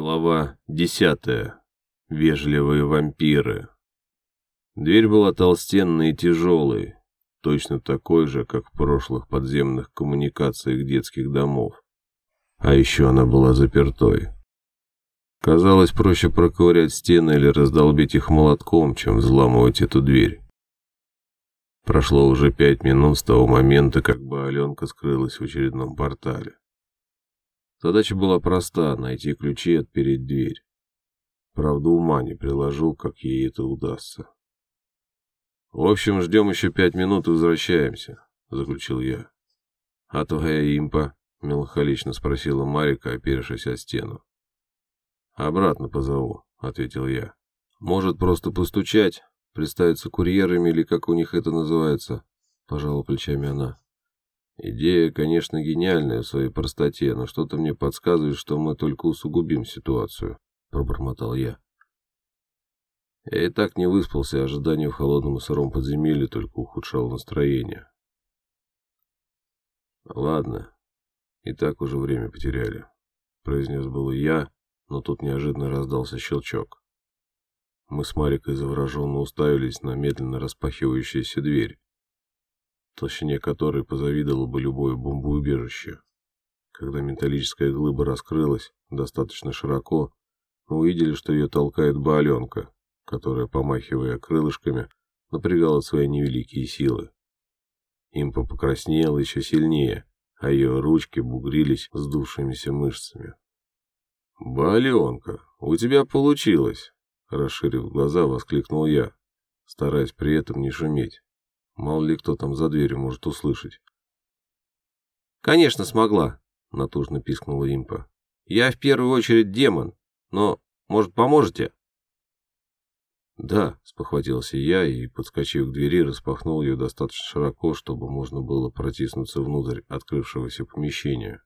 Глава десятая. Вежливые вампиры. Дверь была толстенной и тяжелой, точно такой же, как в прошлых подземных коммуникациях детских домов. А еще она была запертой. Казалось, проще проковырять стены или раздолбить их молотком, чем взламывать эту дверь. Прошло уже пять минут с того момента, как бы Аленка скрылась в очередном портале. Задача была проста — найти ключи и отпереть дверь. Правда, ума не приложил, как ей это удастся. «В общем, ждем еще пять минут и возвращаемся», — заключил я. «А твоя импа?» — меланхолично спросила Марика, опершись о стену. «Обратно позову», — ответил я. «Может, просто постучать, представиться курьерами или как у них это называется?» — пожала плечами она. Идея, конечно, гениальная в своей простоте, но что-то мне подсказывает, что мы только усугубим ситуацию, пробормотал я. Я и так не выспался, ожидание в холодном и сыром подземелье только ухудшало настроение. Ладно, и так уже время потеряли, произнес было я, но тут неожиданно раздался щелчок. Мы с Марикой завороженно уставились на медленно распахивающуюся дверь толщине которой позавидовало бы любое бомбоубежище. Когда металлическая глыба раскрылась достаточно широко, мы увидели, что ее толкает Бааленка, которая, помахивая крылышками, напрягала свои невеликие силы. Импа покраснела еще сильнее, а ее ручки бугрились сдувшимися мышцами. «Бааленка, у тебя получилось!» Расширив глаза, воскликнул я, стараясь при этом не шуметь. Мало ли кто там за дверью может услышать. «Конечно смогла», — натужно пискнула импа. «Я в первую очередь демон, но, может, поможете?» «Да», — спохватился я и, подскочив к двери, распахнул ее достаточно широко, чтобы можно было протиснуться внутрь открывшегося помещения.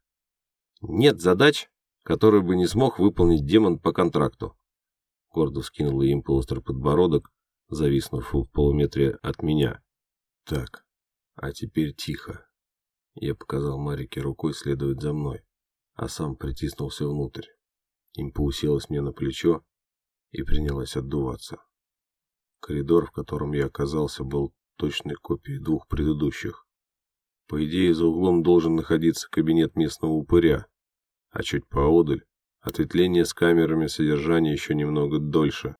«Нет задач, которые бы не смог выполнить демон по контракту», — гордо скинула импа острый подбородок, зависнув в полуметре от меня. Так, а теперь тихо. Я показал Марике рукой следовать за мной, а сам притиснулся внутрь. Импа уселась мне на плечо и принялась отдуваться. Коридор, в котором я оказался, был точной копией двух предыдущих. По идее, за углом должен находиться кабинет местного упыря, а чуть поодаль — ответвление с камерами содержания еще немного дольше,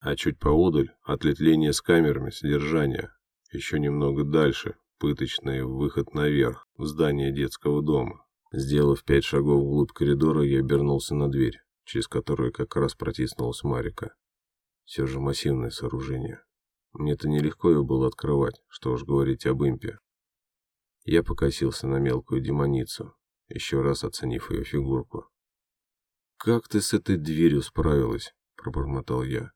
а чуть поодаль — ответвление с камерами содержания, еще немного дальше, пыточный выход наверх, в здание детского дома. Сделав пять шагов вглубь коридора, я обернулся на дверь, через которую как раз протиснулась Марика. Все же массивное сооружение. Мне-то нелегко ее было открывать, что уж говорить об импе. Я покосился на мелкую демоницу, еще раз оценив ее фигурку. «Как ты с этой дверью справилась?» – пробормотал я.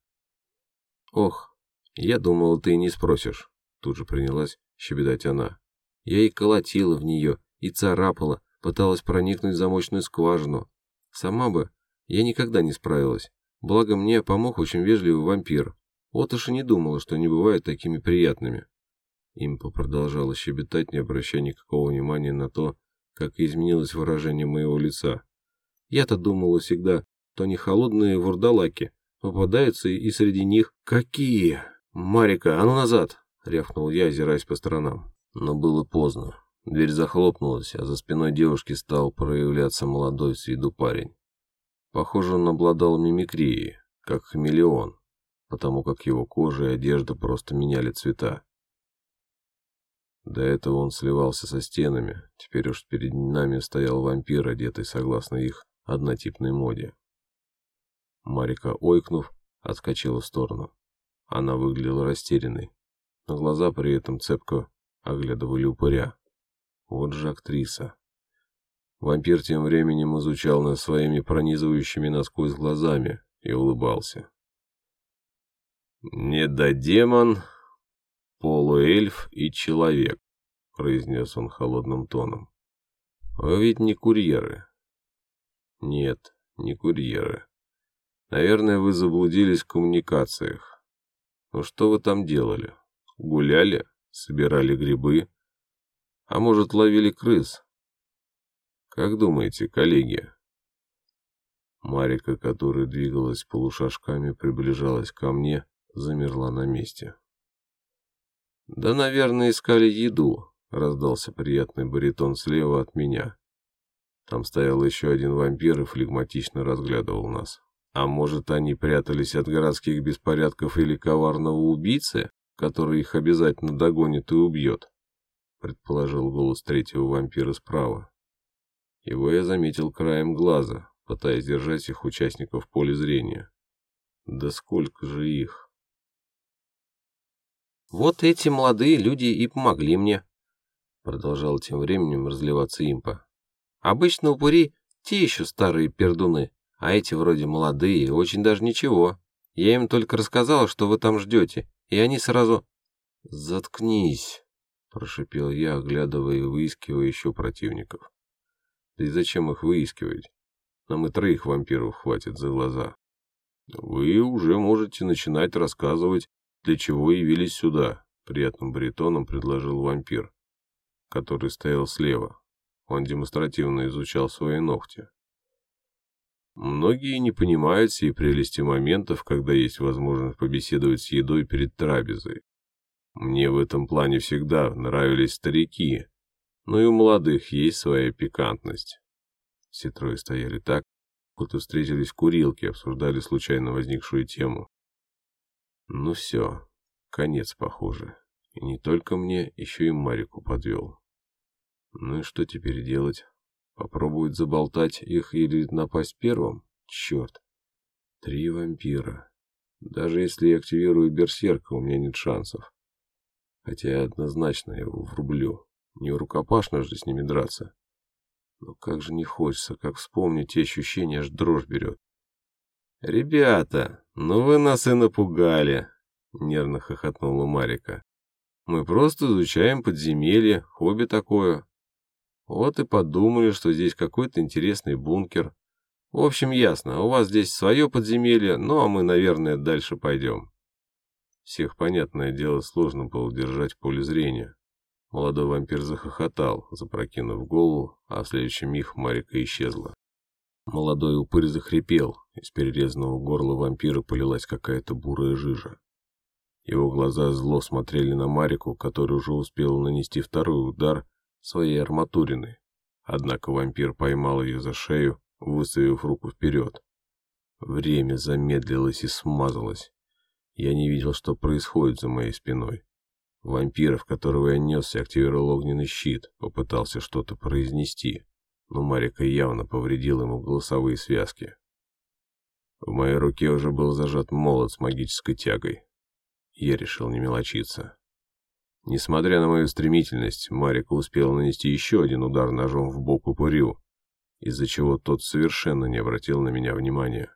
«Ох, я думал, ты не спросишь». Тут же принялась щебетать она. Я и колотила в нее, и царапала, пыталась проникнуть в замочную скважину. Сама бы я никогда не справилась. Благо мне помог очень вежливый вампир. И не думала, что они бывают такими приятными. Импа продолжала щебетать, не обращая никакого внимания на то, как изменилось выражение моего лица. Я-то думала всегда, что они холодные вурдалаки. Попадаются и среди них... Какие? Марика, а ну назад! — рявкнул я, озираясь по сторонам. Но было поздно. Дверь захлопнулась, а за спиной девушки стал проявляться молодой с виду парень. Похоже, он обладал мимикрией, как хамелеон, потому как его кожа и одежда просто меняли цвета. До этого он сливался со стенами, теперь уж перед нами стоял вампир, одетый согласно их однотипной моде. Марика, ойкнув, отскочила в сторону. Она выглядела растерянной но глаза при этом цепко оглядывали упыря. Вот же актриса. Вампир тем временем изучал нас своими пронизывающими насквозь глазами и улыбался. «Недодемон, полуэльф и человек», — произнес он холодным тоном. «Вы ведь не курьеры». «Нет, не курьеры. Наверное, вы заблудились в коммуникациях. Ну что вы там делали?» Гуляли, собирали грибы, а может, ловили крыс. Как думаете, коллеги? Марика, которая двигалась полушажками, приближалась ко мне, замерла на месте. «Да, наверное, искали еду», — раздался приятный баритон слева от меня. Там стоял еще один вампир и флегматично разглядывал нас. А может, они прятались от городских беспорядков или коварного убийцы, который их обязательно догонит и убьет? Предположил голос третьего вампира справа. Его я заметил краем глаза, пытаясь держать их участников в поле зрения. Да сколько же их? Вот эти молодые люди и помогли мне, продолжал тем временем разливаться импа. Обычно упыри те еще старые пердуны, а эти вроде молодые, очень даже ничего. Я им только рассказала, что вы там ждете, и они сразу... «Заткнись!» — прошипел я, оглядывая и выискивая еще противников. «Да и зачем их выискивать? Нам и троих вампиров хватит за глаза. Вы уже можете начинать рассказывать, для чего явились сюда», — приятным баритоном предложил вампир, который стоял слева. Он демонстративно изучал свои ногти. Многие не понимают всей прелести моментов, когда есть возможность побеседовать с едой перед трапезой. Мне в этом плане всегда нравились старики, но и у молодых есть своя пикантность. Все трое стояли так, будто встретились в курилке, обсуждали случайно возникшую тему. Ну все, конец, похоже. И не только мне, еще и Марику подвел. Ну и что теперь делать? Попробовать заболтать их или напасть первым? Черт. Три вампира. Даже если я активирую берсерка, у меня нет шансов. Хотя я однозначно его врублю. Не рукопашно же с ними драться. Но как же не хочется, как вспомнить те ощущения, аж дрожь берет. «Ребята, ну вы нас и напугали!» — нервно хохотнула Марика. «Мы просто изучаем подземелье, хобби такое. Вот и подумали, что здесь какой-то интересный бункер. В общем, ясно, у вас здесь свое подземелье, ну а мы, наверное, дальше пойдем. Всех, понятное дело, сложно было держать в поле зрения. Молодой вампир захохотал, запрокинув голову, а в следующий миг Марика исчезла. Молодой упырь захрипел, из перерезанного горла вампира полилась какая-то бурая жижа. Его глаза зло смотрели на Марику, которая уже успела нанести второй удар своей арматурины. Однако вампир поймал ее за шею, выставив руку вперед. Время замедлилось и смазалось. Я не видел, что происходит за моей спиной. Вампир, в которого я несся, активировал огненный щит, попытался что-то произнести, но Марика явно повредил ему голосовые связки. В моей руке уже был зажат молот с магической тягой. Я решил не мелочиться. Несмотря на мою стремительность, Марика успела нанести еще один удар ножом в бок упырю, из-за чего тот совершенно не обратил на меня внимания.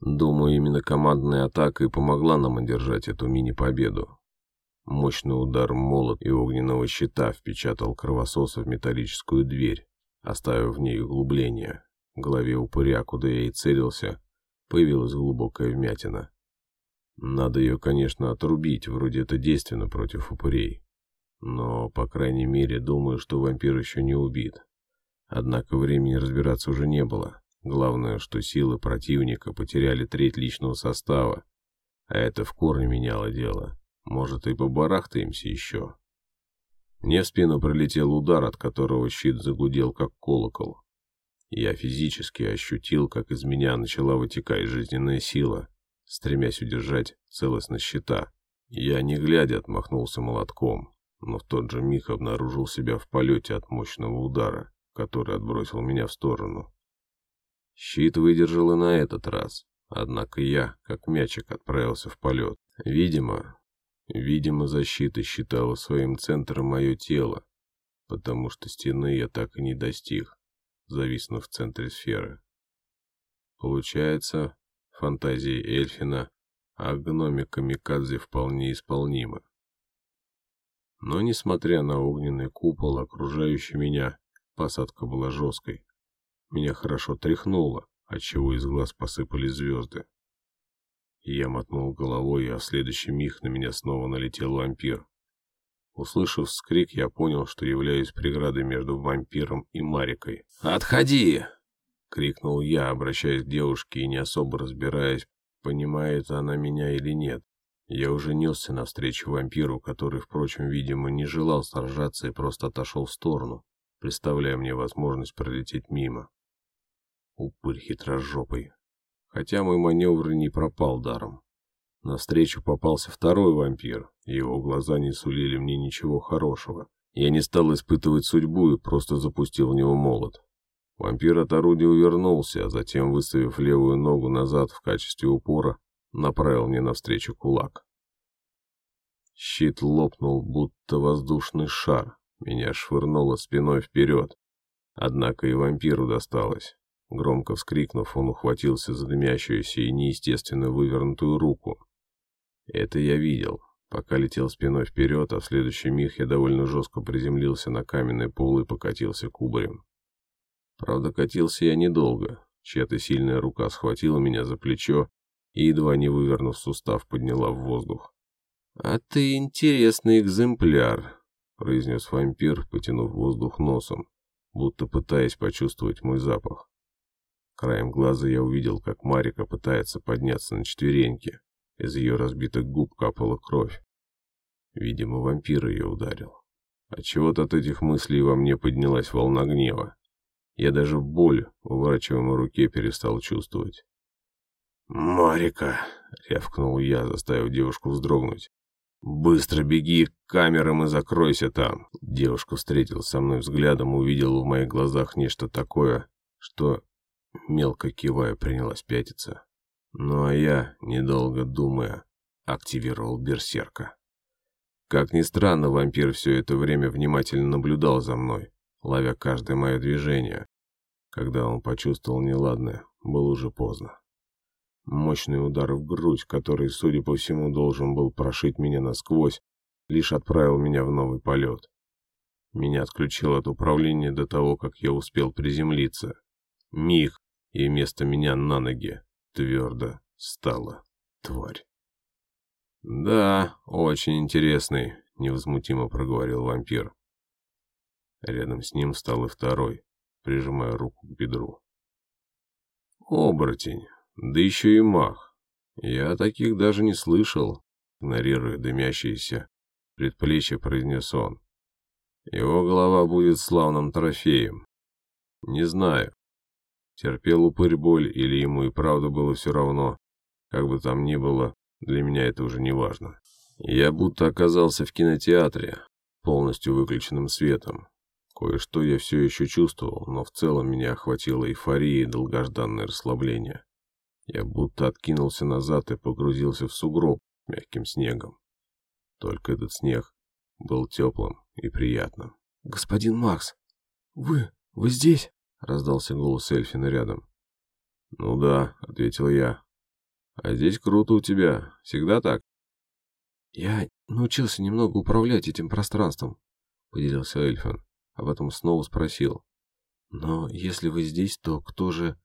Думаю, именно командная атака и помогла нам одержать эту мини-победу. Мощный удар молот и огненного щита впечатал кровососа в металлическую дверь, оставив в ней углубление. В голове упыря, куда я и целился, появилась глубокая вмятина. Надо ее, конечно, отрубить, вроде это действенно против упырей. Но, по крайней мере, думаю, что вампир еще не убит. Однако времени разбираться уже не было. Главное, что силы противника потеряли треть личного состава. А это в корне меняло дело. Может, и побарахтаемся еще. Мне в спину прилетел удар, от которого щит загудел, как колокол. Я физически ощутил, как из меня начала вытекать жизненная сила, стремясь удержать целостность щита. Я, не глядя, отмахнулся молотком, но в тот же миг обнаружил себя в полете от мощного удара, который отбросил меня в сторону. Щит выдержал и на этот раз, однако я, как мячик, отправился в полет. Видимо, видимо, защита считала своим центром мое тело, потому что стены я так и не достиг, зависнув в центре сферы. Получается, фантазии Эльфина, а гноме Камикадзе вполне исполнима. Но, несмотря на огненный купол, окружающий меня, посадка была жесткой. Меня хорошо тряхнуло, отчего из глаз посыпались звезды. Я мотнул головой, а в следующий миг на меня снова налетел вампир. Услышав скрик, я понял, что являюсь преградой между вампиром и Марикой. «Отходи!» Крикнул я, обращаясь к девушке и не особо разбираясь, понимает она меня или нет. Я уже несся навстречу вампиру, который, впрочем, видимо, не желал сражаться и просто отошел в сторону, представляя мне возможность пролететь мимо. Упырь хитрожопый. Хотя мой маневр не пропал даром. Навстречу попался второй вампир, и его глаза не сулили мне ничего хорошего. Я не стал испытывать судьбу и просто запустил в него молот. Вампир от орудия увернулся, а затем, выставив левую ногу назад в качестве упора, направил мне навстречу кулак. Щит лопнул, будто воздушный шар. Меня швырнуло спиной вперед. Однако и вампиру досталось. Громко вскрикнув, он ухватился за дымящуюся и неестественно вывернутую руку. Это я видел, пока летел спиной вперед, а в следующий миг я довольно жестко приземлился на каменный пол и покатился кубарем. Правда, катился я недолго. Чья-то сильная рука схватила меня за плечо и, едва не вывернув сустав, подняла в воздух. «А ты интересный экземпляр», — произнес вампир, потянув воздух носом, будто пытаясь почувствовать мой запах. Краем глаза я увидел, как Марика пытается подняться на четвереньки. Из ее разбитых губ капала кровь. Видимо, вампир ее ударил. Отчего-то от этих мыслей во мне поднялась волна гнева. Я даже боль в уворачиваемой руке перестал чувствовать. «Марика!» — рявкнул я, заставив девушку вздрогнуть. «Быстро беги к камерам и закройся там!» Девушка встретилась со мной взглядом, увидела в моих глазах нечто такое, что, мелко кивая, принялась пятиться. Ну а я, недолго думая, активировал берсерка. Как ни странно, вампир все это время внимательно наблюдал за мной, ловя каждое мое движение. Когда он почувствовал неладное, было уже поздно. Мощный удар в грудь, который, судя по всему, должен был прошить меня насквозь, лишь отправил меня в новый полет. Меня отключил от управления до того, как я успел приземлиться. Миг, и вместо меня на ноги твердо стала тварь. «Да, очень интересный», — невозмутимо проговорил вампир. Рядом с ним встал и второй, прижимая руку к бедру. «Оборотень, да еще и мах. Я таких даже не слышал», — игнорируя дымящиеся предплечья, произнес он. «Его голова будет славным трофеем. Не знаю, терпел упырь боль или ему и правда было все равно. Как бы там ни было, для меня это уже не важно. Я будто оказался в кинотеатре, полностью выключенным светом. Кое-что я все еще чувствовал, но в целом меня охватила эйфория и долгожданное расслабление. Я будто откинулся назад и погрузился в сугроб мягким снегом. Только этот снег был теплым и приятным. «Господин Макс, вы... вы здесь?» — раздался голос Эльфина рядом. «Ну да», — ответил я. «А здесь круто у тебя. Всегда так?» «Я научился немного управлять этим пространством», — поделился Эльфин а потом снова спросил. «Но если вы здесь, то кто же...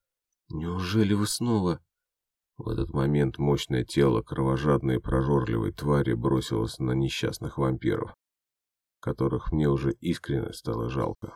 Неужели вы снова...» В этот момент мощное тело кровожадной и прожорливой твари бросилось на несчастных вампиров, которых мне уже искренне стало жалко.